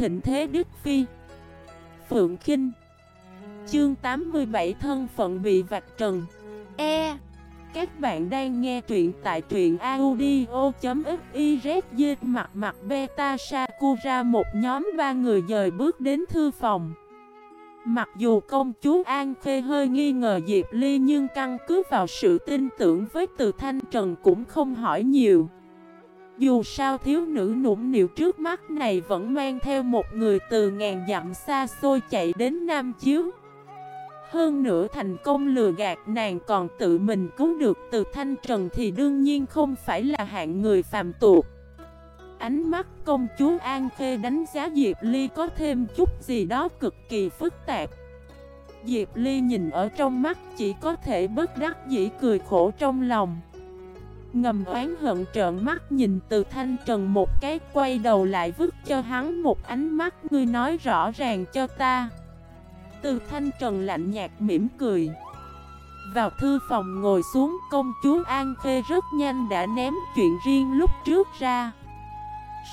thịnh thế Đức Phi. Phượng Kinh. Chương 87 thân phận bị vạch trần. E. Các bạn đang nghe truyện tại truyện audio.xyz Mặt mặt beta Sakura một nhóm ba người dời bước đến thư phòng. Mặc dù công chúa An Khê hơi nghi ngờ Diệp Ly, nhưng căn cứ vào sự tin tưởng với từ Thanh Trần cũng không hỏi nhiều dù sao thiếu nữ nũng nịu trước mắt này vẫn mang theo một người từ ngàn dặm xa xôi chạy đến Nam Chiếu. Hơn nữa thành công lừa gạt nàng còn tự mình cứu được từ thanh trần thì đương nhiên không phải là hạng người phàm tuột Ánh mắt công chúa An Khê đánh giá Diệp Ly có thêm chút gì đó cực kỳ phức tạp. Diệp Ly nhìn ở trong mắt chỉ có thể bất đắc dĩ cười khổ trong lòng. Ngầm oán hận trợn mắt nhìn từ thanh trần một cái, quay đầu lại vứt cho hắn một ánh mắt, Ngươi nói rõ ràng cho ta. Từ thanh trần lạnh nhạt mỉm cười. Vào thư phòng ngồi xuống, công chúa An Khê rất nhanh đã ném chuyện riêng lúc trước ra.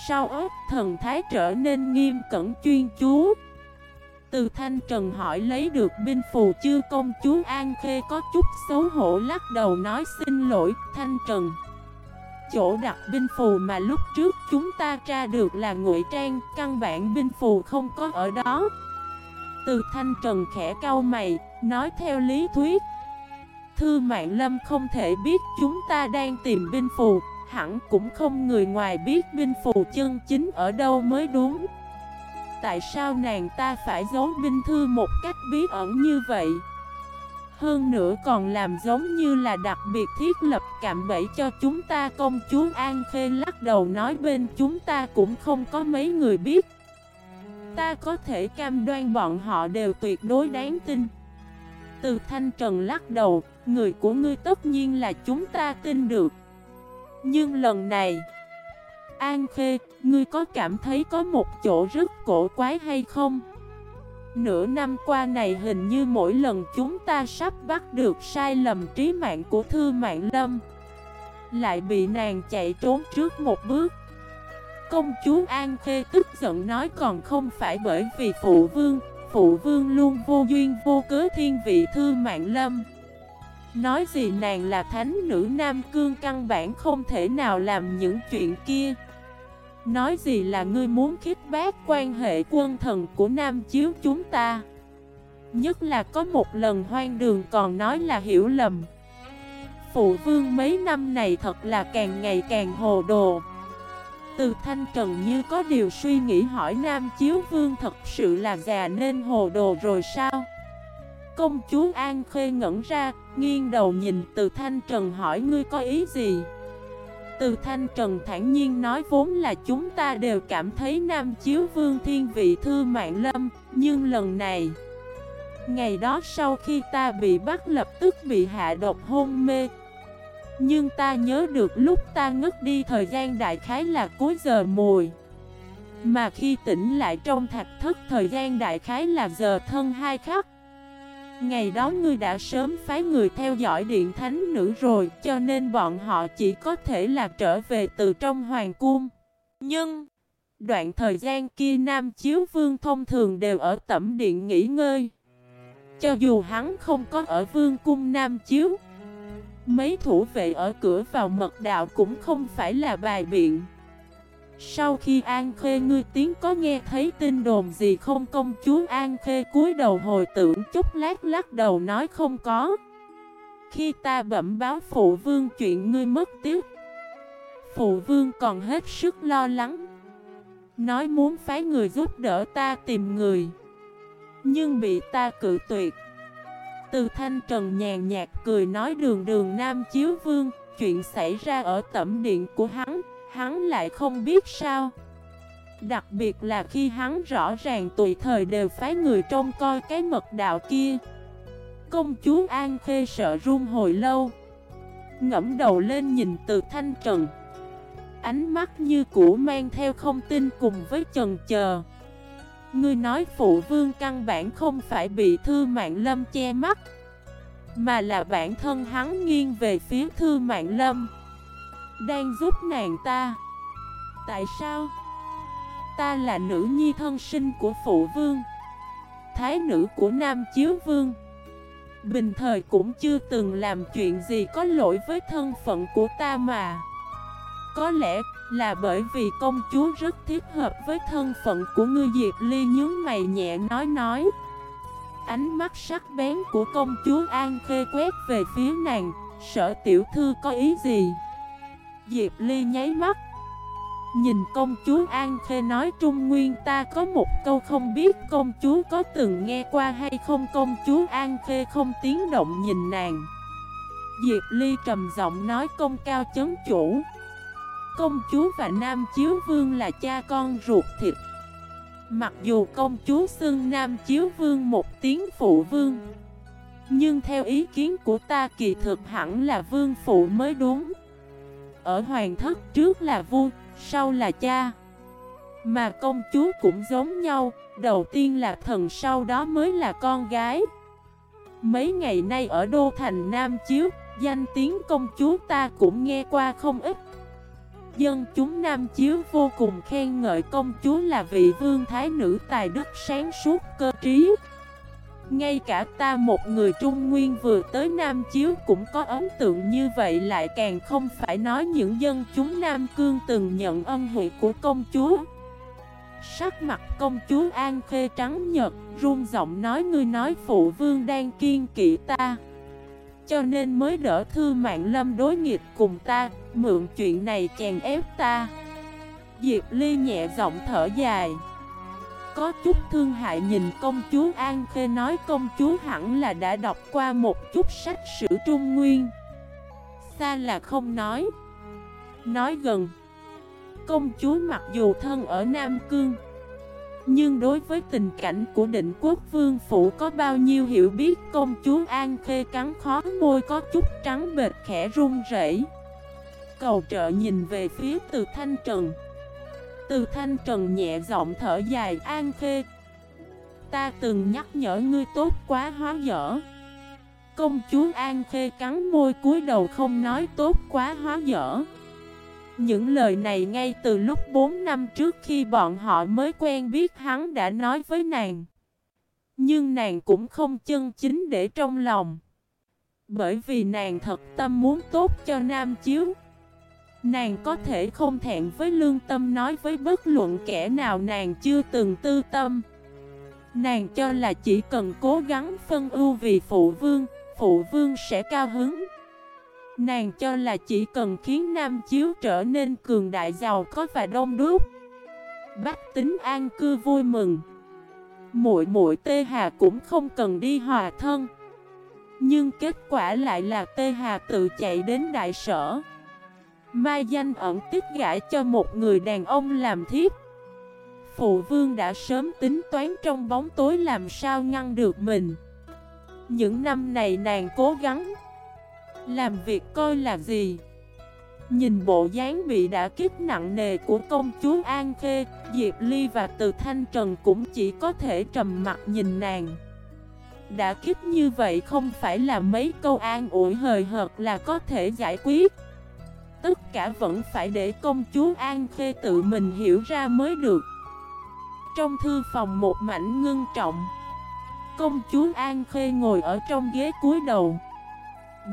Sau ớt, thần thái trở nên nghiêm cẩn chuyên chú từ thanh trần hỏi lấy được binh phù chưa công chúa An Khê có chút xấu hổ lắc đầu nói xin lỗi, thanh trần. Chỗ đặt binh phù mà lúc trước chúng ta tra được là ngụy trang, Căn bản binh phù không có ở đó. Từ thanh trần khẽ cau mày, Nói theo lý thuyết. Thư mạng lâm không thể biết chúng ta đang tìm binh phù, Hẳn cũng không người ngoài biết binh phù chân chính ở đâu mới đúng. Tại sao nàng ta phải giấu binh thư một cách bí ẩn như vậy? Hơn nữa còn làm giống như là đặc biệt thiết lập cạm bẫy cho chúng ta. Công chúa An Khê lắc đầu nói bên chúng ta cũng không có mấy người biết. Ta có thể cam đoan bọn họ đều tuyệt đối đáng tin. Từ thanh trần lắc đầu, người của ngươi tất nhiên là chúng ta tin được. Nhưng lần này An Khê, ngươi có cảm thấy có một chỗ rất cổ quái hay không? Nửa năm qua này hình như mỗi lần chúng ta sắp bắt được sai lầm trí mạng của Thư Mạng Lâm. Lại bị nàng chạy trốn trước một bước. Công chúa An Khê tức giận nói còn không phải bởi vì phụ vương Phụ vương luôn vô duyên vô cớ thiên vị Thư Mạng Lâm. Nói gì nàng là thánh nữ Nam Cương căn bản không thể nào làm những chuyện kia. Nói gì là ngươi muốn khiết bác quan hệ quân thần của Nam Chiếu chúng ta? Nhất là có một lần hoang đường còn nói là hiểu lầm. Phụ vương mấy năm này thật là càng ngày càng hồ đồ. Từ thanh trần như có điều suy nghĩ hỏi Nam Chiếu Vương thật sự là già nên hồ đồ rồi sao? Công chúa An Khê ngẩn ra, nghiêng đầu nhìn từ thanh trần hỏi ngươi có ý gì? Từ Thanh Trần thản nhiên nói vốn là chúng ta đều cảm thấy Nam Chiếu Vương Thiên Vị Thư Mạng Lâm, Nhưng lần này, Ngày đó sau khi ta bị bắt lập tức bị hạ độc hôn mê. Nhưng ta nhớ được lúc ta ngất đi thời gian đại khái là cuối giờ mùi. Mà khi tỉnh lại trong thạch thất thời gian đại khái là giờ thân hai khắc. Ngày đó ngươi đã sớm phái người theo dõi điện thánh nữ rồi, Cho nên bọn họ chỉ có thể là trở về từ trong hoàng cung. Nhưng, Đoạn thời gian kia Nam Chiếu Vương thông thường đều ở tẩm điện nghỉ ngơi. Cho dù hắn không có ở vương cung Nam Chiếu, Mấy thủ vệ ở cửa vào mật đạo cũng không phải là bài biện sau khi An Khê ngươi tiếng có nghe thấy tin đồn gì không? Công chúa An Khê cúi đầu hồi tưởng chút lát lắc đầu nói không có. Khi ta bẩm báo phụ vương chuyện ngươi mất tiếc, Phụ vương còn hết sức lo lắng, Nói muốn phái người giúp đỡ ta tìm người, Nhưng bị ta cự tuyệt. Từ thanh trần nhàn nhạt cười nói đường đường nam chiếu vương, Chuyện xảy ra ở tẩm điện của hắn hắn lại không biết sao. Đặc biệt là khi hắn rõ ràng tùy thời đều phái người trông coi cái mật đạo kia. Công chúa An Khê sợ run hồi lâu, Ngẫm đầu lên nhìn từ thanh trần. Ánh mắt như cũ mang theo không tin cùng với trần chờ. Ngươi nói phụ vương căn bản không phải bị thư mạng lâm che mắt, Mà là bản thân hắn nghiêng về phía thư mạng lâm đang giúp nàng ta. Tại sao? ta là nữ nhi thân sinh của phụ vương, Thái nữ của Nam Chiếu Vương. Bình thời cũng chưa từng làm chuyện gì có lỗi với thân phận của ta mà. Có lẽ là bởi vì công chúa rất thiết hợp với thân phận của ngươi Diệp Ly nhướng mày nhẹ nói nói. Ánh mắt sắc bén của công chúa An Khê quét về phía nàng, Sở tiểu thư có ý gì? Diệp Ly nháy mắt. Nhìn công chúa An Khê nói Trung Nguyên ta có một câu không biết công chúa có từng nghe qua hay không? Công chúa An Khê không tiếng động nhìn nàng. Diệp Ly trầm giọng nói công cao chấn chủ. Công chúa và Nam Chiếu Vương là cha con ruột thịt. Mặc dù công chúa xưng Nam Chiếu Vương một tiếng phụ vương, Nhưng theo ý kiến của ta kỳ thực hẳn là vương phụ mới đúng. Ở hoàng thất trước là vua, sau là cha. Mà công chúa cũng giống nhau Đầu tiên là thần sau đó mới là con gái. Mấy ngày nay ở Đô Thành Nam Chiếu Danh tiếng công chúa ta cũng nghe qua không ít. Dân chúng Nam Chiếu vô cùng khen ngợi công chúa là vị vương thái nữ tài đức sáng suốt cơ trí. Ngay cả ta một người Trung Nguyên vừa tới Nam Chiếu cũng có ấn tượng như vậy lại càng không phải nói những dân chúng Nam Cương từng nhận ân huệ của công chúa. Sắc mặt công chúa An Khê trắng nhật, run giọng nói ngươi nói phụ vương đang kiên kỵ ta cho nên mới đỡ thư mạng lâm đối nghịch cùng ta Mượn chuyện này chèn ép ta. Diệp Ly nhẹ giọng thở dài có chút thương hại nhìn công chúa An Khê nói công chúa hẳn là đã đọc qua một chút sách sử Trung Nguyên Xa là không nói Nói gần Công chúa mặc dù thân ở Nam Cương, nhưng đối với tình cảnh của định quốc vương phủ có bao nhiêu hiểu biết, công chúa An Khê cắn khó môi có chút trắng bệt khẽ run rẩy. Cầu trợ nhìn về phía từ Thanh Trần. Từ Thanh Trần nhẹ giọng thở dài, An Khê. Ta từng nhắc nhở ngươi tốt quá hóa dở. Công chúa An Khê cắn môi cúi đầu không nói tốt quá hóa dở. Những lời này ngay từ lúc 4 năm trước khi bọn họ mới quen biết hắn đã nói với nàng. Nhưng nàng cũng không chân chính để trong lòng. Bởi vì nàng thật tâm muốn tốt cho Nam Chiếu. Nàng có thể không thẹn với lương tâm nói với bất luận kẻ nào nàng chưa từng tư tâm. Nàng cho là chỉ cần cố gắng phân ưu vì phụ vương, phụ vương sẽ cao hứng. Nàng cho là chỉ cần khiến Nam Chiếu trở nên cường đại giàu có và đông đúc Bách tính an cư vui mừng Muội muội Tê Hà cũng không cần đi hòa thân Nhưng kết quả lại là Tê Hà tự chạy đến đại sở Mai danh ẩn tích gãi cho một người đàn ông làm thiếp Phụ vương đã sớm tính toán trong bóng tối làm sao ngăn được mình Những năm này nàng cố gắng làm việc coi là gì? Nhìn bộ dáng bị đã kích nặng nề của công chúa An Khê, Diệp Ly và Từ Thanh Trần cũng chỉ có thể trầm mặt nhìn nàng. Đã kích như vậy không phải là mấy câu an ủi hời hợt là có thể giải quyết. Tất cả vẫn phải để công chúa An Khê tự mình hiểu ra mới được. Trong thư phòng một mảnh ngưng trọng, công chúa An Khê ngồi ở trong ghế cuối đầu.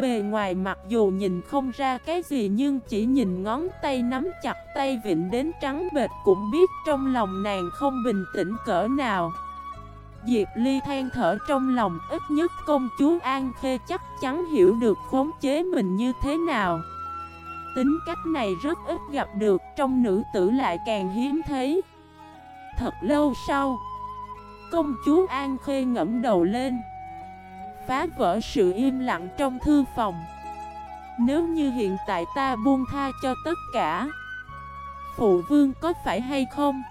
Bề ngoài mặc dù nhìn không ra cái gì nhưng chỉ nhìn ngón tay nắm chặt tay vịnh đến trắng bệt cũng biết trong lòng nàng không bình tĩnh cỡ nào. Diệp Ly than thở trong lòng ít nhất công chúa An Khê chắc chắn hiểu được khống chế mình như thế nào. Tính cách này rất ít gặp được trong nữ tử lại càng hiếm thấy. Thật lâu sau, công chúa An Khê ngẫm đầu lên phá vỡ sự im lặng trong thư phòng Nếu như hiện tại ta buông tha cho tất cả Phụ vương có phải hay không?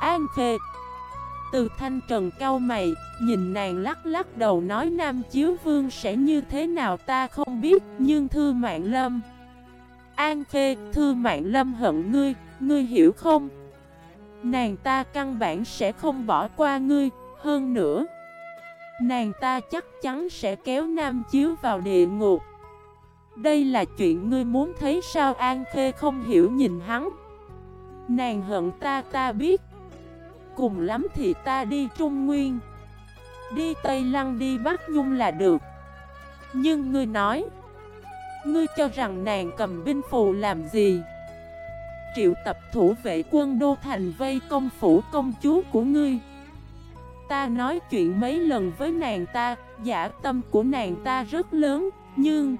An khê Từ thanh trần cao mày Nhìn nàng lắc lắc đầu nói Nam Chiếu Vương sẽ như thế nào ta không biết Nhưng Thư Mạng Lâm An Khê, Thư Mạng Lâm hận ngươi, ngươi hiểu không? Nàng ta căn bản sẽ không bỏ qua ngươi, hơn nữa Nàng ta chắc chắn sẽ kéo Nam Chiếu vào địa ngục. Đây là chuyện ngươi muốn thấy sao? An Khê không hiểu nhìn hắn. Nàng hận ta ta biết. Cùng lắm thì ta đi Trung Nguyên. Đi Tây Lăng đi Bắc Nhung là được. Nhưng ngươi nói Ngươi cho rằng nàng cầm binh phù làm gì? Triệu tập thủ vệ quân đô thành vây công phủ công chúa của ngươi. Ta nói chuyện mấy lần với nàng ta, Giả tâm của nàng ta rất lớn, Nhưng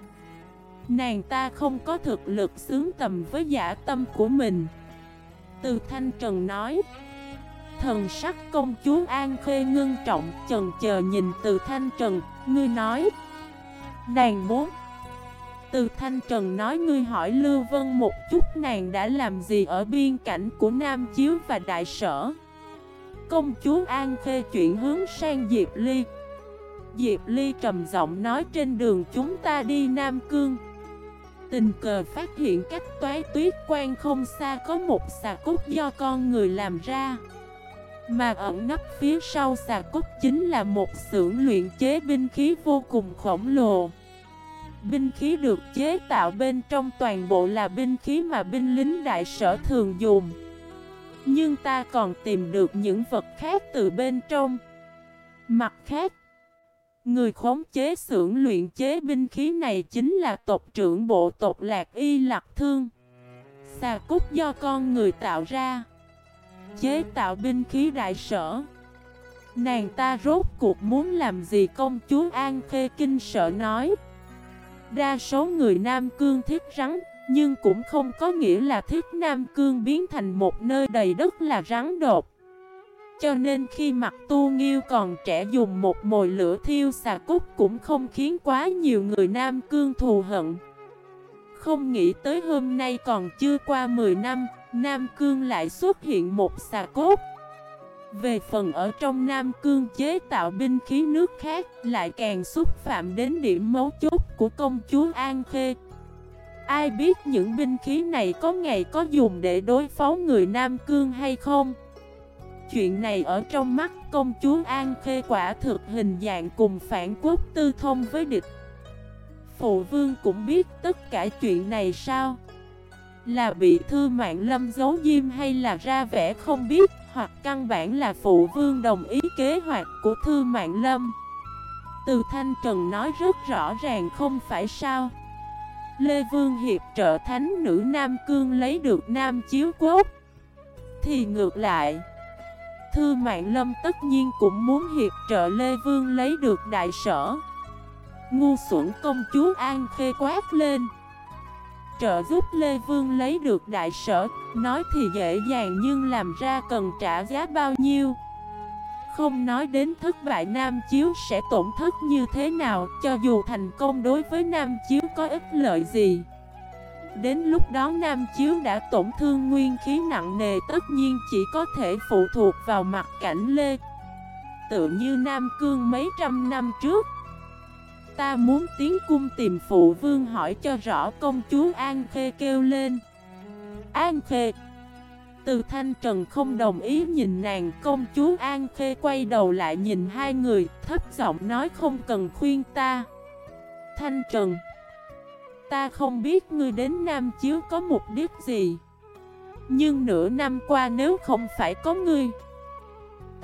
Nàng ta không có thực lực xướng tầm với giả tâm của mình. Từ Thanh Trần nói, Thần sắc công chúa An Khê ngưng trọng Trần chờ nhìn từ Thanh Trần, Ngươi nói, Nàng muốn từ Thanh Trần nói ngươi hỏi Lưu Vân một chút nàng đã làm gì ở biên cảnh của Nam Chiếu và Đại Sở? Công chúa An Khê chuyển hướng sang Diệp Ly. Diệp Ly trầm giọng nói trên đường chúng ta đi Nam Cương. Tình cờ phát hiện cách toái tuyết quan không xa có một xà cốt do con người làm ra. Mà ẩn nấp phía sau xà cốt chính là một xưởng luyện chế binh khí vô cùng khổng lồ. Binh khí được chế tạo bên trong toàn bộ là binh khí mà binh lính đại sở thường dùng Nhưng ta còn tìm được những vật khác từ bên trong Mặt khác, Người khống chế xưởng luyện chế binh khí này chính là tộc trưởng bộ tộc Lạc Y Lạc Thương. Xà cúc do con người tạo ra. Chế tạo binh khí đại sở. Nàng ta rốt cuộc muốn làm gì công chúa An Khê Kinh sợ nói. Đa số người Nam Cương thích rắn, nhưng cũng không có nghĩa là thiết Nam Cương biến thành một nơi đầy đất là rắn đột. Cho nên khi mặt tu nghiêu còn trẻ dùng một mồi lửa thiêu xà cúc cũng không khiến quá nhiều người Nam Cương thù hận. Không nghĩ tới hôm nay còn chưa qua 10 năm Nam Cương lại xuất hiện một xà cốt. Về phần ở trong Nam Cương chế tạo binh khí nước khác Lại càng xúc phạm đến điểm mấu chốt của công chúa An Khê. Ai biết những binh khí này có ngày có dùng để đối phó người Nam Cương hay không? Chuyện này ở trong mắt công chúa An Khê quả thực hình dạng cùng phản quốc tư thông với địch. Phụ vương cũng biết tất cả chuyện này sao? Là bị thư mạng lâm giấu diêm hay là ra vẻ không biết, Hoặc căn bản là phụ vương đồng ý kế hoạch của thư mạng lâm? Từ Thanh Trần nói rất rõ ràng không phải sao. Lê Vương Hiệp trợ thánh nữ Nam Cương lấy được Nam Chiếu Quốc. Thì ngược lại, Thư Mạng Lâm tất nhiên cũng muốn hiệp trợ Lê Vương lấy được đại sở. Ngu xuẩn công chúa An Khê quát lên. Trợ giúp Lê Vương lấy được đại sở, Nói thì dễ dàng nhưng làm ra cần trả giá bao nhiêu? Không nói đến thất bại Nam Chiếu sẽ tổn thất như thế nào, Cho dù thành công đối với Nam Chiếu có ích lợi gì. Đến lúc đó Nam Chiếu đã tổn thương nguyên khí nặng nề, tất nhiên chỉ có thể phụ thuộc vào mặt cảnh Lê. Tự như Nam Cương mấy trăm năm trước. Ta muốn tiến cung tìm phụ vương hỏi cho rõ công chúa An Khê kêu lên. An Khê từ Thanh Trần không đồng ý nhìn nàng, Công chúa An Khê quay đầu lại nhìn hai người, Thấp giọng nói không cần khuyên ta. Thanh Trần, Ta không biết ngươi đến Nam Chiếu có mục đích gì, Nhưng nửa năm qua nếu không phải có ngươi,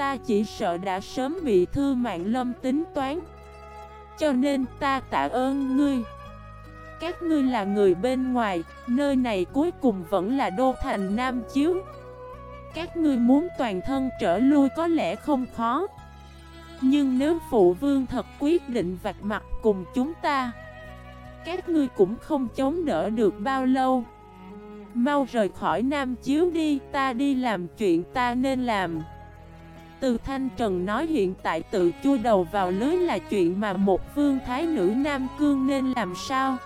Ta chỉ sợ đã sớm bị thư mạng lâm tính toán. Cho nên ta tạ ơn ngươi. Các ngươi là người bên ngoài, Nơi này cuối cùng vẫn là đô thành Nam Chiếu. Các ngươi muốn toàn thân trở lui có lẽ không khó. Nhưng nếu phụ vương thật quyết định vạch mặt cùng chúng ta, các ngươi cũng không chống đỡ được bao lâu. Mau rời khỏi Nam Chiếu đi, Ta đi làm chuyện ta nên làm. Từ Thanh Trần nói hiện tại tự chui đầu vào lưới là chuyện mà một vương thái nữ Nam Cương nên làm sao?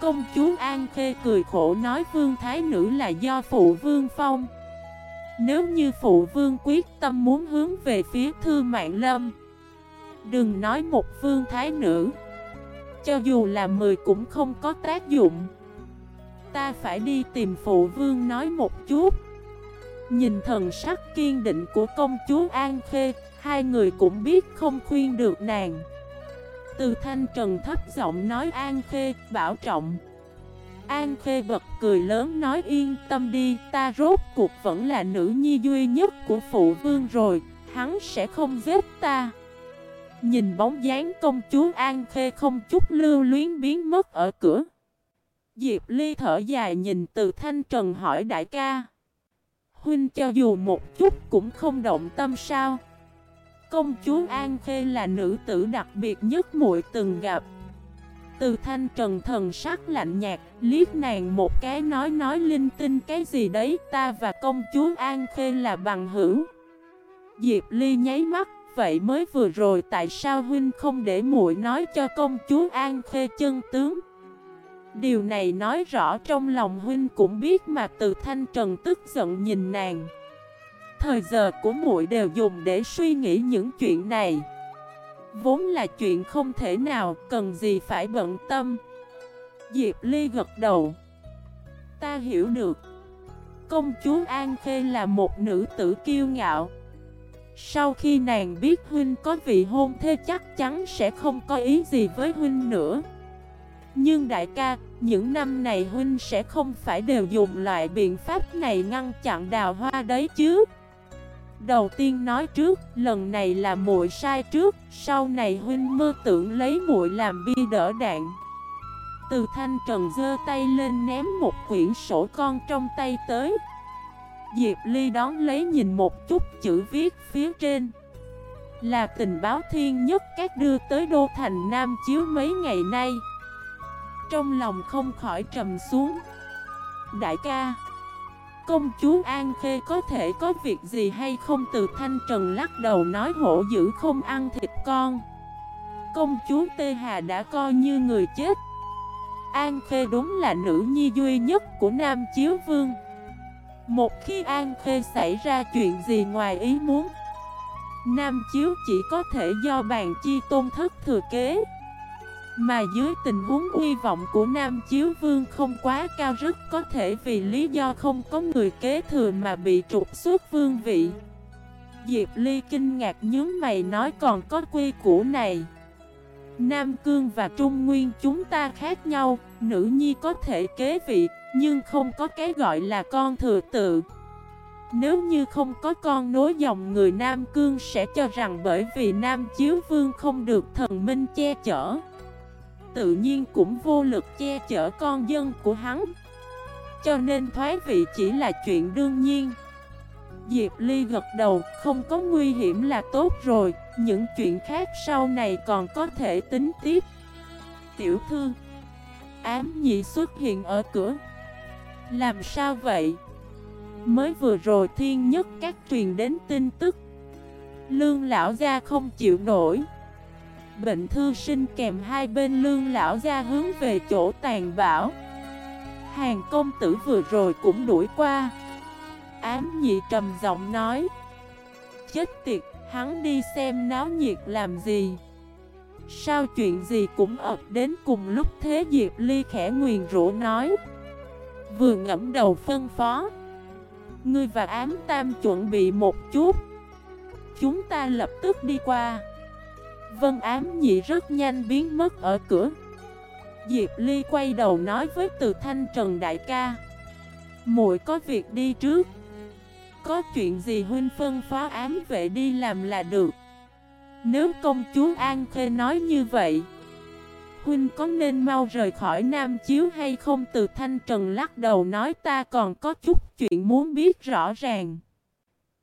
Công chúa An Khê cười khổ nói vương thái nữ là do phụ vương phong. Nếu như phụ vương quyết tâm muốn hướng về phía thư mạng lâm, Đừng nói một vương thái nữ, cho dù là 10 cũng không có tác dụng. Ta phải đi tìm phụ vương nói một chút. Nhìn thần sắc kiên định của công chúa An Khê, Hai người cũng biết không khuyên được nàng. Từ thanh trần thấp giọng nói An Khê, bảo trọng. An Khê bật cười lớn nói yên tâm đi, Ta rốt cuộc vẫn là nữ nhi duy nhất của phụ vương rồi, Hắn sẽ không giết ta. Nhìn bóng dáng công chúa An Khê không chút lưu luyến biến mất ở cửa. Diệp Ly thở dài nhìn từ thanh trần hỏi đại ca. Huynh cho dù một chút cũng không động tâm sao? Công chúa An Khê là nữ tử đặc biệt nhất muội từng gặp. Từ thanh trần thần sắc lạnh nhạt, Liếc nàng một cái nói nói linh tinh cái gì đấy, Ta và công chúa An Khê là bằng hữu. Diệp Ly nháy mắt, Vậy mới vừa rồi tại sao huynh không để muội nói cho công chúa An Khê chân tướng? Điều này nói rõ trong lòng huynh cũng biết mà từ thanh trần tức giận nhìn nàng. Thời giờ của muội đều dùng để suy nghĩ những chuyện này. Vốn là chuyện không thể nào, cần gì phải bận tâm. Diệp Ly gật đầu. Ta hiểu được. Công chúa An Khê là một nữ tử kiêu ngạo. Sau khi nàng biết huynh có vị hôn thê chắc chắn sẽ không có ý gì với huynh nữa. Nhưng đại ca, những năm này huynh sẽ không phải đều dùng loại biện pháp này ngăn chặn đào hoa đấy chứ. Đầu tiên nói trước, lần này là muội sai trước, sau này huynh mơ tưởng lấy muội làm bi đỡ đạn. Từ thanh trần giơ tay lên ném một quyển sổ con trong tay tới. Diệp Ly đón lấy nhìn một chút chữ viết phía trên. Là tình báo thiên nhất các đưa tới Đô Thành Nam chiếu mấy ngày nay. Trong lòng không khỏi trầm xuống. Đại ca Công chúa An Khê có thể có việc gì hay không? Từ Thanh Trần lắc đầu nói, hổ dữ không ăn thịt con. Công chúa Tê Hà đã coi như người chết. An Khê đúng là nữ nhi duy nhất của Nam Chiếu Vương. Một khi An Khê xảy ra chuyện gì ngoài ý muốn, Nam Chiếu chỉ có thể do bàn chi tôn thất thừa kế mà dưới tình huống hy vọng của Nam Chiếu Vương không quá cao rất có thể vì lý do không có người kế thừa mà bị trục xuất vương vị. Diệp Ly kinh ngạc nhớ mày nói còn có quy củ này. Nam Cương và Trung Nguyên chúng ta khác nhau, nữ nhi có thể kế vị, nhưng không có cái gọi là con thừa tự. Nếu như không có con nối dòng người Nam Cương sẽ cho rằng bởi vì Nam Chiếu Vương không được thần minh che chở tự nhiên cũng vô lực che chở con dân của hắn. Cho nên thoái vị chỉ là chuyện đương nhiên. Diệp Ly gật đầu, không có nguy hiểm là tốt rồi Những chuyện khác sau này còn có thể tính tiếp. Tiểu thư Ám nhị xuất hiện ở cửa. Làm sao vậy? Mới vừa rồi thiên nhất các truyền đến tin tức. Lương lão gia không chịu nổi bệnh thư sinh kèm hai bên lương lão ra hướng về chỗ tàn bão. Hàng công tử vừa rồi cũng đuổi qua. Ám nhị trầm giọng nói. Chết tiệt, hắn đi xem náo nhiệt làm gì. Sao chuyện gì cũng ập đến cùng lúc thế Diệp Ly khẽ nguyền rũ nói. Vừa ngẫm đầu phân phó. Ngươi và ám tam chuẩn bị một chút. Chúng ta lập tức đi qua. Vân ám nhị rất nhanh biến mất ở cửa. Diệp Ly quay đầu nói với từ thanh trần đại ca, muội có việc đi trước. Có chuyện gì huynh phân phó ám vệ đi làm là được. Nếu công chúa An Khê nói như vậy, Huynh có nên mau rời khỏi Nam Chiếu hay không? Từ Thanh Trần lắc đầu nói, ta còn có chút chuyện muốn biết rõ ràng.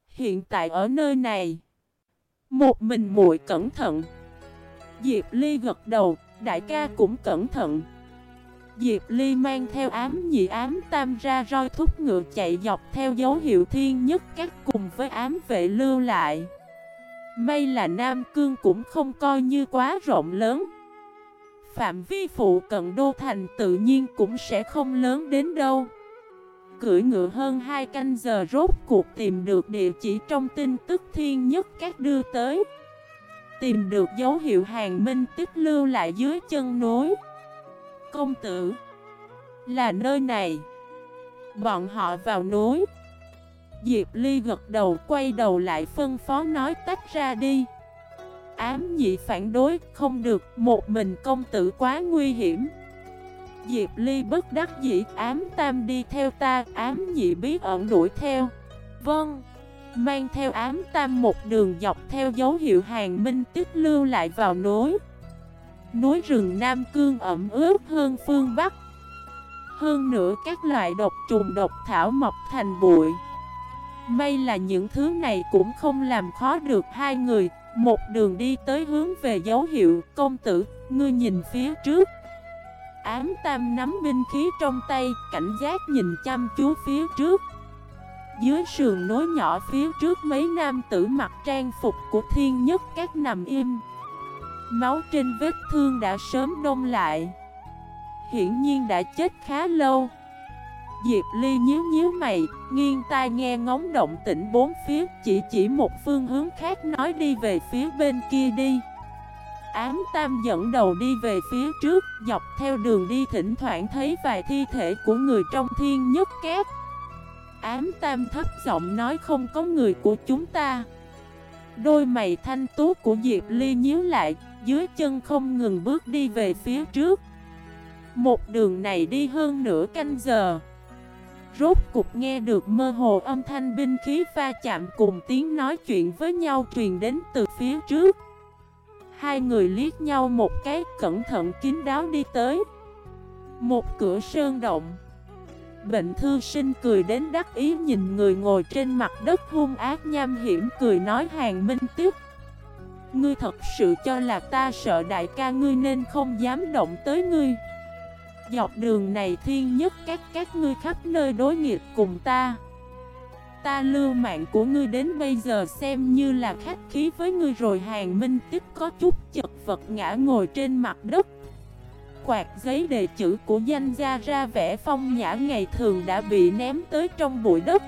Hiện tại ở nơi này, Một mình muội cẩn thận. Diệp Ly gật đầu, đại ca cũng cẩn thận. Diệp Ly mang theo ám nhị ám tam ra roi thúc ngựa chạy dọc theo dấu hiệu thiên nhất các cùng với ám vệ lưu lại. May là Nam Cương cũng không coi như quá rộng lớn. Phạm vi phụ cận đô thành tự nhiên cũng sẽ không lớn đến đâu. Cưỡi ngựa hơn hai canh giờ rốt cuộc tìm được địa chỉ trong tin tức thiên nhất các đưa tới. Tìm được dấu hiệu hàng minh tích lưu lại dưới chân núi. Công tử Là nơi này. Bọn họ vào núi. Diệp Ly gật đầu quay đầu lại phân phó nói tách ra đi. Ám nhị phản đối không được Một mình công tử quá nguy hiểm. Diệp Ly bất đắc dĩ ám tam đi theo ta, ám nhị bí ẩn đuổi theo. Vâng, mang theo ám tam một đường dọc theo dấu hiệu hàng minh tích lưu lại vào núi. Núi rừng Nam Cương ẩm ướt hơn phương Bắc. Hơn nữa các loại độc trùng độc thảo mọc thành bụi. May là những thứ này cũng không làm khó được hai người Một đường đi tới hướng về dấu hiệu Công tử, ngươi nhìn phía trước Ám tam nắm binh khí trong tay Cảnh giác nhìn chăm chú phía trước dưới sườn nối nhỏ phía trước mấy nam tử mặc trang phục của thiên nhất các nằm im Máu trên vết thương đã sớm đông lại Hiển nhiên đã chết khá lâu Diệp Ly nhíu nhíu mày, nghiêng tai nghe ngóng động tĩnh bốn phía, chỉ chỉ một phương hướng khác nói đi về phía bên kia đi. Ám Tam dẫn đầu đi về phía trước, dọc theo đường đi thỉnh thoảng thấy vài thi thể của người trong thiên nhất két. Ám Tam thấp giọng nói không có người của chúng ta. Đôi mày thanh tú của Diệp Ly nhíu lại, dưới chân không ngừng bước đi về phía trước. Một đường này đi hơn nửa canh giờ. Rốt cục nghe được mơ hồ âm thanh binh khí va chạm cùng tiếng nói chuyện với nhau truyền đến từ phía trước Hai người liếc nhau một cái cẩn thận kín đáo đi tới Một cửa sơn động Bệnh thư sinh cười đến đắc ý nhìn người ngồi trên mặt đất hung ác nham hiểm cười nói hàng minh tiếp. Ngươi thật sự cho là ta sợ đại ca ngươi nên không dám động tới ngươi. Dọc đường này thiên nhất các các ngươi khắp nơi đối nghiệp cùng ta. Ta lưu mạng của ngươi đến bây giờ xem như là khách khí với ngươi rồi hàng minh tích có chút chật vật ngã ngồi trên mặt đất. Quạt giấy đề chữ của danh gia ra vẻ phong nhã ngày thường đã bị ném tới trong bụi đất.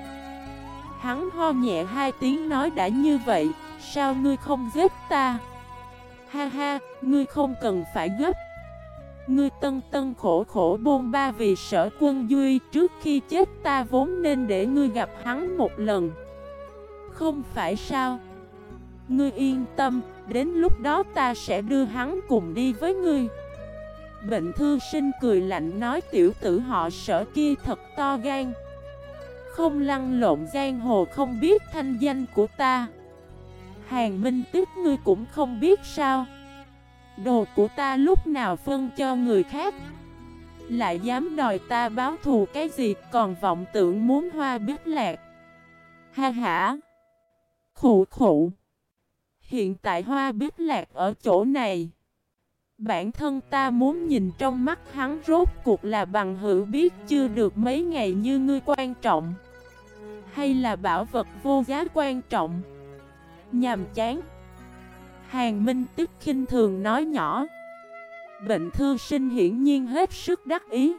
Hắn ho nhẹ hai tiếng nói đã như vậy, sao ngươi không giết ta? Ha ha, ngươi không cần phải gấp. Ngươi tân tân khổ khổ bôn ba vì sở quân Duy Trước khi chết ta vốn nên để ngươi gặp hắn một lần. Không phải sao? Ngươi yên tâm Đến lúc đó ta sẽ đưa hắn cùng đi với ngươi. Bệnh thư sinh cười lạnh nói tiểu tử họ sở kia thật to gan. Không lăn lộn giang hồ không biết thanh danh của ta. Hàng minh tức ngươi cũng không biết sao. Đồ của ta lúc nào phân cho người khác? Lại dám đòi ta báo thù cái gì Còn vọng tưởng muốn hoa biết lạc? Ha ha. Khủ khủ Hiện tại hoa biết lạc ở chỗ này. Bản thân ta muốn nhìn trong mắt hắn rốt cuộc là bằng hữu biết chưa được mấy ngày như ngươi quan trọng. Hay là bảo vật vô giá quan trọng. Nhàm chán. Hàng Minh tức khinh thường nói nhỏ. Bệnh thư sinh hiển nhiên hết sức đắc ý.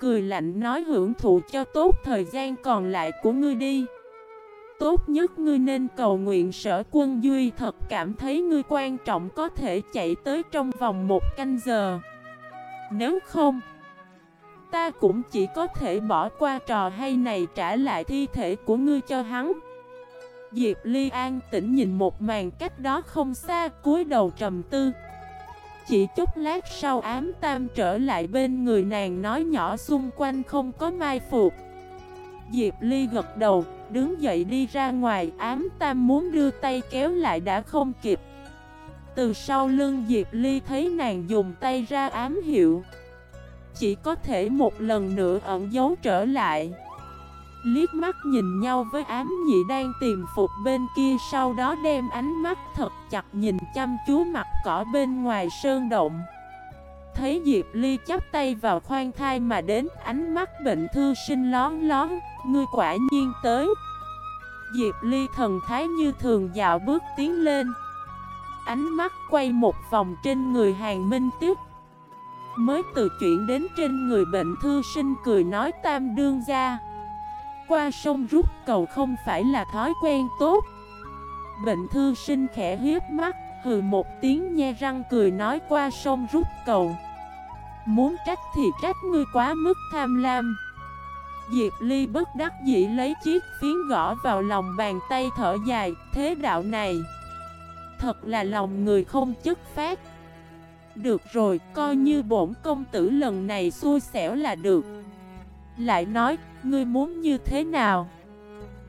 Cười lạnh nói hưởng thụ cho tốt thời gian còn lại của ngươi đi. Tốt nhất ngươi nên cầu nguyện sở quân Duy thật cảm thấy ngươi quan trọng có thể chạy tới trong vòng một canh giờ. Nếu không, Ta cũng chỉ có thể bỏ qua trò hay này trả lại thi thể của ngươi cho hắn. Diệp Ly an tĩnh nhìn một màn cách đó không xa, cúi đầu trầm tư. Chỉ chút lát sau ám tam trở lại bên người nàng nói nhỏ xung quanh không có mai phục. Diệp Ly gật đầu, đứng dậy đi ra ngoài ám tam muốn đưa tay kéo lại đã không kịp. Từ sau lưng Diệp Ly thấy nàng dùng tay ra ám hiệu. Chỉ có thể một lần nữa ẩn giấu trở lại. Liếc mắt nhìn nhau với ám nhị đang tìm phục bên kia Sau đó đem ánh mắt thật chặt nhìn chăm chú mặt cỏ bên ngoài sơn động. Thấy Diệp Ly chắp tay vào khoan thai mà đến, Ánh mắt bệnh thư sinh lón lón, Ngươi quả nhiên tới. Diệp Ly thần thái như thường dạo bước tiến lên. Ánh mắt quay một vòng trên người hàng minh tiếp. Mới từ chuyện đến trên người bệnh thư sinh cười nói tam đương gia. Qua sông rút cầu không phải là thói quen tốt. Bệnh thư sinh khẽ hiếp mắt, Hừ một tiếng nhe răng cười nói qua sông rút cầu. Muốn trách thì trách ngươi quá mức tham lam. Diệp Ly bất đắc dĩ lấy chiếc phiến gõ vào lòng bàn tay thở dài Thế đạo này Thật là lòng người không chất phát Được rồi, coi như bổn công tử lần này xui xẻo là được. Lại nói, ngươi muốn như thế nào?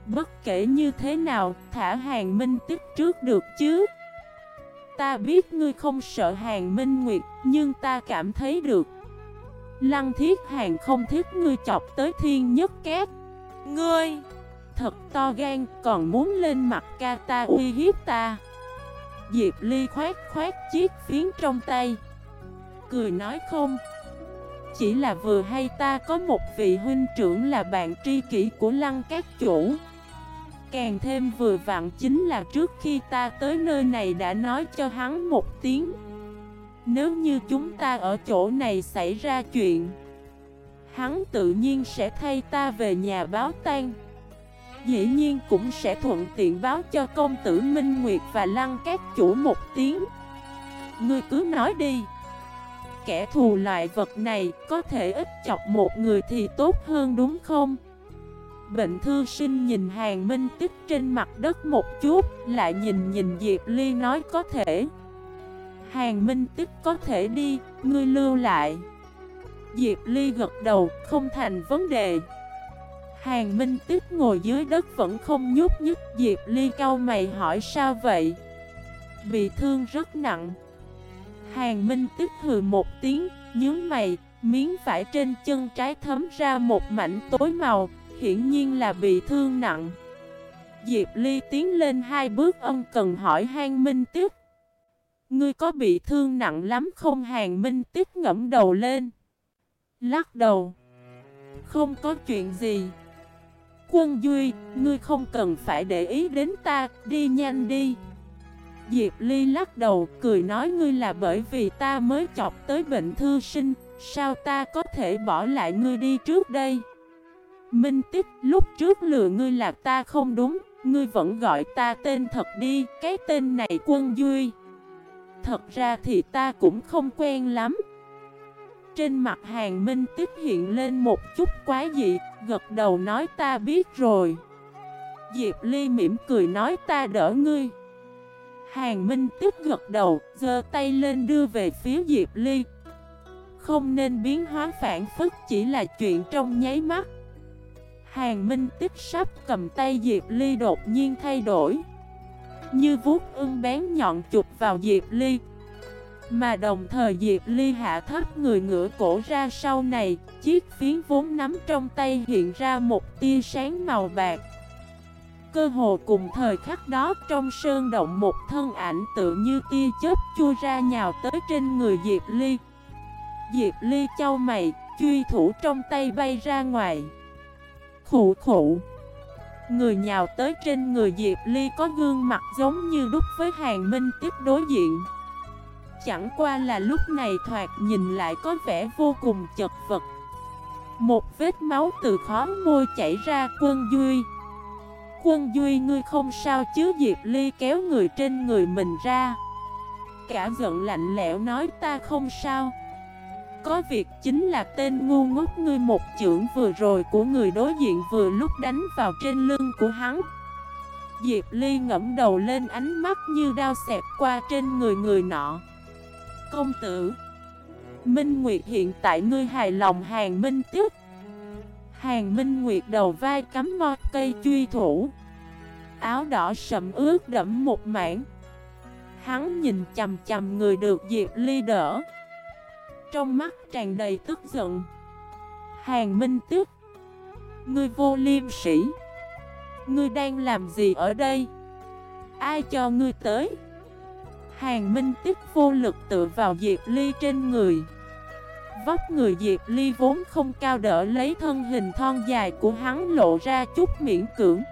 Bất kể như thế nào, thả hàng minh tích trước được chứ? Ta biết ngươi không sợ hàng minh nguyệt, nhưng ta cảm thấy được. Lăng thiết hàng không thích ngươi chọc tới thiên nhất két. Ngươi Thật to gan còn muốn lên mặt ca ta uy hiếp ta. Diệp Ly khoát khoát chiếc phiến trong tay. Cười nói không. Chỉ là vừa hay ta có một vị huynh trưởng là bạn tri kỷ của lăng các chủ. Càng thêm vừa vặn chính là trước khi ta tới nơi này đã nói cho hắn một tiếng. Nếu như chúng ta ở chỗ này xảy ra chuyện, Hắn tự nhiên sẽ thay ta về nhà báo tan Dĩ nhiên cũng sẽ thuận tiện báo cho công tử Minh Nguyệt và Lăng các chủ một tiếng. Ngươi cứ nói đi. Kẻ thù loại vật này có thể ít chọc một người thì tốt hơn đúng không? Bệnh thư sinh nhìn hàng minh tích trên mặt đất một chút Lại nhìn nhìn Diệp Ly nói có thể. Hàng minh tích có thể đi, ngươi lưu lại. Diệp Ly gật đầu, không thành vấn đề. Hàng Minh Tích ngồi dưới đất vẫn không nhúc nhích Diệp Ly cau mày hỏi sao vậy? Bị thương rất nặng. Hàng Minh Tích hừ một tiếng Nhướng mày Miếng vải trên chân trái thấm ra một mảnh tối màu Hiển nhiên là bị thương nặng. Diệp Ly tiến lên hai bước ân cần hỏi Hàng Minh Tiếp. Ngươi có bị thương nặng lắm không? Hàng Minh Tiếp ngẫm đầu lên. Lắc đầu. Không có chuyện gì. Quân Duy, ngươi không cần phải để ý đến ta, đi nhanh đi. Diệp Ly lắc đầu, cười nói ngươi là bởi vì ta mới chọc tới bệnh thư sinh. Sao ta có thể bỏ lại ngươi đi trước đây? Minh Tích, lúc trước lừa ngươi là ta không đúng Ngươi vẫn gọi ta tên thật đi, cái tên này Quân Duy Thật ra thì ta cũng không quen lắm trên mặt hàng minh tích hiện lên một chút quái dị, gật đầu nói ta biết rồi. Diệp Ly mỉm cười nói ta đỡ ngươi. Hàng Minh Tích gật đầu, giơ tay lên đưa về phía Diệp Ly. Không nên biến hóa phản phức chỉ là chuyện trong nháy mắt. Hàng Minh Tích sắp cầm tay Diệp Ly đột nhiên thay đổi. Như vuốt ưng bén nhọn chụp vào Diệp Ly, mà đồng thời Diệp Ly hạ thấp người ngửa cổ ra sau này Chiếc phiến vốn nắm trong tay hiện ra một tia sáng màu bạc. Cơ hồ cùng thời khắc đó trong sơn động một thân ảnh tự như tia chớp chui ra nhào tới trên người Diệp Ly. Diệp Ly châu mày, truy thủ trong tay bay ra ngoài khụ khụ. Người nhào tới trên người Diệp Ly có gương mặt giống như đúc với hàng minh tiếp đối diện. Chẳng qua là lúc này thoạt nhìn lại có vẻ vô cùng chật vật. Một vết máu từ khó môi chảy ra, quân Duy Quân Duy, ngươi không sao chứ? Diệp Ly kéo người trên người mình ra. Cả giận lạnh lẽo nói ta không sao. Có việc chính là tên ngu ngốc ngươi một chưởng vừa rồi của người đối diện vừa lúc đánh vào trên lưng của hắn. Diệp Ly ngẫm đầu lên ánh mắt như đao xẹp qua trên người người nọ. Công tử, Minh Nguyệt hiện tại ngươi hài lòng hàng minh tiếp. Hàng minh Nguyệt đầu vai cắm mo cây truy thủ. Áo đỏ sậm ướt đẫm một mảng. Hắn nhìn chầm chầm người được Diệp Ly đỡ. Trong mắt tràn đầy tức giận. Hàng minh tức Ngươi vô liêm sĩ Ngươi đang làm gì ở đây? Ai cho ngươi tới? Hàng Minh Tích vô lực tựa vào Diệp Ly trên người. Vóc người Diệp Ly vốn không cao đỡ lấy thân hình thon dài của hắn lộ ra chút miễn cưỡng.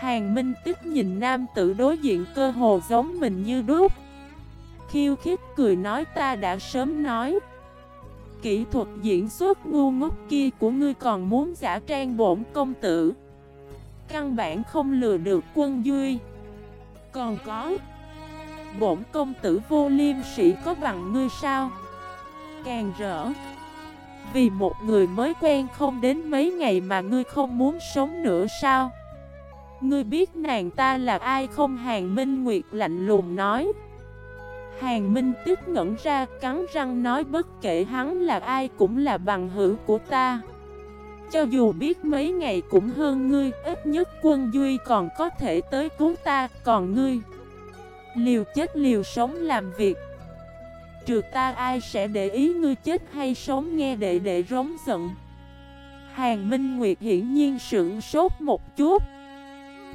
Hàng Minh Tích nhìn nam tử đối diện cơ hồ giống mình như đúc. Khiêu khích cười nói ta đã sớm nói. Kỹ thuật diễn xuất ngu ngốc kia của ngươi còn muốn giả trang bổn công tử. Căn bản không lừa được quân Duy. Còn có, Bổn công tử vô liêm sĩ có bằng ngươi sao? Càng rỡ, Vì một người mới quen không đến mấy ngày mà ngươi không muốn sống nữa sao? Ngươi biết nàng ta là ai không? Hàng Minh Nguyệt lạnh lùng nói. Hàng Minh tức ngẩn ra, cắn răng nói bất kể hắn là ai cũng là bằng hữu của ta. Cho dù biết mấy ngày cũng hơn ngươi, Ít nhất quân Duy còn có thể tới cứu ta, Còn ngươi. Liều chết liều sống làm việc. Trừ ta ai sẽ để ý ngươi chết hay sống nghe đệ đệ rống giận. Hàng Minh Nguyệt hiển nhiên sững sốt một chút.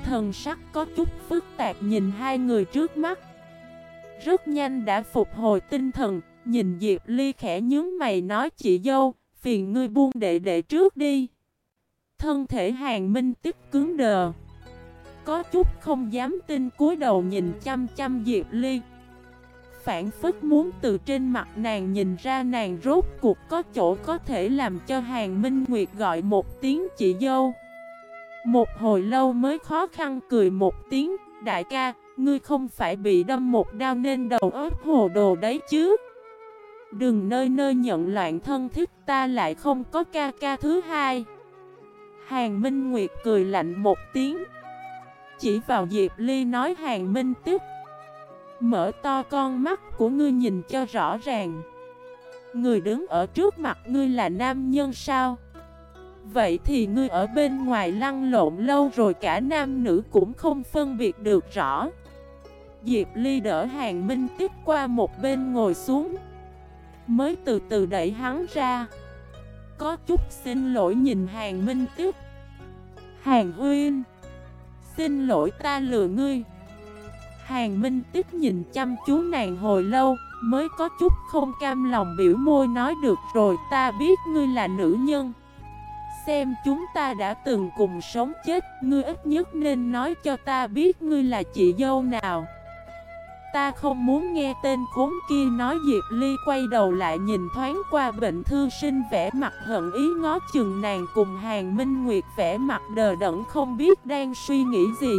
Thần sắc có chút phức tạp nhìn hai người trước mắt. Rất nhanh đã phục hồi tinh thần Nhìn Diệp Ly khẽ nhướng mày nói chị dâu Phiền ngươi buông đệ đệ trước đi. Thân thể hàng minh tiếp cứng đờ. Có chút không dám tin cúi đầu nhìn chăm chăm Diệp Ly. Phản phức muốn từ trên mặt nàng nhìn ra nàng rốt cuộc có chỗ có thể làm cho Hàng Minh Nguyệt gọi một tiếng chị dâu. Một hồi lâu mới khó khăn cười một tiếng, đại ca, ngươi không phải bị đâm một đau nên đầu óc hồ đồ đấy chứ. Đừng nơi nơi nhận loạn thân thiết ta lại không có ca ca thứ hai. Hàng Minh Nguyệt cười lạnh một tiếng. Chỉ vào Diệp Ly nói, Hàng Minh tiếp Mở to con mắt của ngươi nhìn cho rõ ràng Người đứng ở trước mặt ngươi là nam nhân sao Vậy thì ngươi ở bên ngoài lăn lộn lâu rồi cả nam nữ cũng không phân biệt được rõ Diệp Ly đỡ hàng minh tiếp qua một bên ngồi xuống Mới từ từ đẩy hắn ra Có chút xin lỗi nhìn hàng minh tiếp Hàng huyên Xin lỗi ta lừa ngươi Hàng Minh tiếp nhìn chăm chú nàng hồi lâu, mới có chút không cam lòng biểu môi nói được rồi ta biết ngươi là nữ nhân. Xem chúng ta đã từng cùng sống chết, ngươi ít nhất nên nói cho ta biết ngươi là chị dâu nào. Ta không muốn nghe tên khốn kia nói Diệp Ly quay đầu lại nhìn thoáng qua bệnh thư sinh vẽ mặt hận ý ngó chừng nàng cùng hàng Minh Nguyệt vẽ mặt đờ đẫn không biết đang suy nghĩ gì.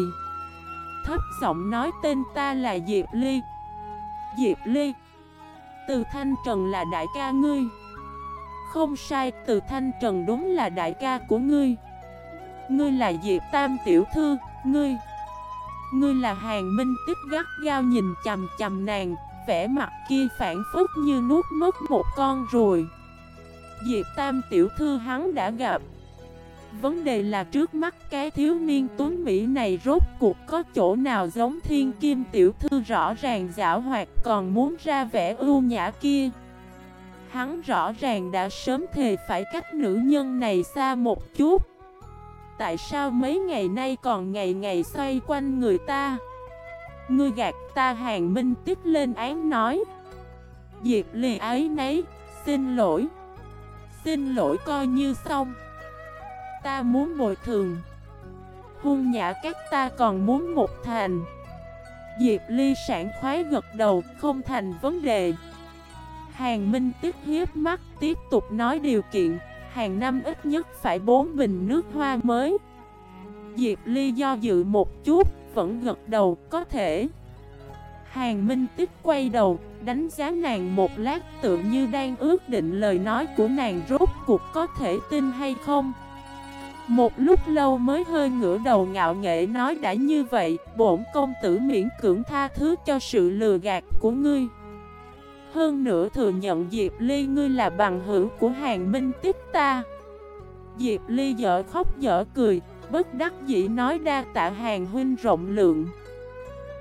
Thấp giọng nói tên ta là Diệp Ly. Diệp Ly Từ Thanh Trần là đại ca ngươi. Không sai, từ Thanh Trần đúng là đại ca của ngươi. Ngươi là Diệp Tam Tiểu Thư, ngươi. Ngươi là hàng minh tích gắt gao nhìn chầm chầm nàng, Vẻ mặt kia phản phức như nuốt mất một con rồi Diệp Tam Tiểu Thư hắn đã gặp Vấn đề là trước mắt cái thiếu niên tuấn Mỹ này rốt cuộc có chỗ nào giống thiên kim tiểu thư rõ ràng giả hoạt còn muốn ra vẻ ưu nhã kia. Hắn rõ ràng đã sớm thề phải cách nữ nhân này xa một chút. Tại sao mấy ngày nay còn ngày ngày xoay quanh người ta? Ngươi gạt ta hàng minh tiếp lên án nói. Diệp lì ấy nấy, xin lỗi. Xin lỗi coi như xong. Ta muốn bồi thường Hung nhã các ta còn muốn một thành Diệp Ly sản khoái gật đầu không thành vấn đề Hàng Minh tức hiếp mắt tiếp tục nói điều kiện Hàng năm ít nhất phải 4 bình nước hoa mới. Diệp Ly do dự một chút Vẫn gật đầu có thể. Hàng Minh Tích quay đầu Đánh giá nàng một lát tự như đang ước định lời nói của nàng rốt cuộc có thể tin hay không. Một lúc lâu mới hơi ngửa đầu ngạo nghệ nói đã như vậy, bổn công tử miễn cưỡng tha thứ cho sự lừa gạt của ngươi. Hơn nữa thừa nhận Diệp Ly ngươi là bằng hữu của hàng minh tiếp ta. Diệp Ly dở khóc dở cười, bất đắc dĩ nói đa tạ hàng huynh rộng lượng.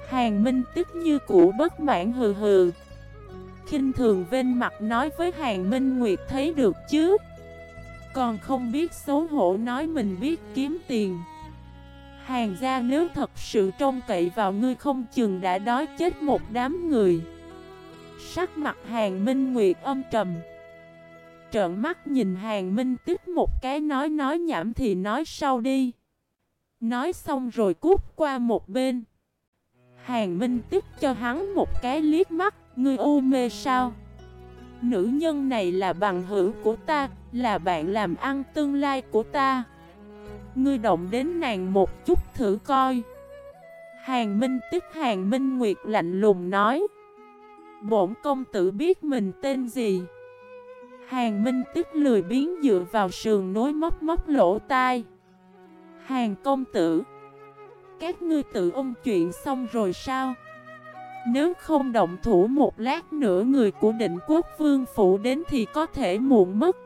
Hàng minh tức như cũ bất mãn hừ hừ. kinh thường vên mặt nói với hàng minh nguyệt thấy được chứ. Còn không biết xấu hổ nói mình biết kiếm tiền Hàng gia nếu thật sự trông cậy vào ngươi không chừng đã đói chết một đám người Sắc mặt hàng minh nguyệt âm trầm. Trợn mắt nhìn hàng minh tiếp một cái nói nói nhảm thì nói sau đi. Nói xong rồi cút qua một bên. Hàng minh tiếp cho hắn một cái liếc mắt, Ngươi u mê sao? Nữ nhân này là bằng hữu của ta, là bạn làm ăn tương lai của ta. Ngươi động đến nàng một chút thử coi. Hàng Minh tức Hàng Minh Nguyệt lạnh lùng nói. Bổn công tử biết mình tên gì? Hàng Minh tức lười biến dựa vào sườn nối móc móc lỗ tai. Hàng công tử, Các ngươi tự ôn chuyện xong rồi sao? Nếu không động thủ một lát nữa người của định quốc vương phụ đến thì có thể muộn mất.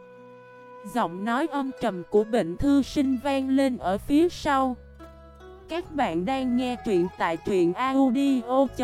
Giọng nói âm trầm của bệnh thư sinh vang lên ở phía sau. Các bạn đang nghe truyện tại truyện audio.fif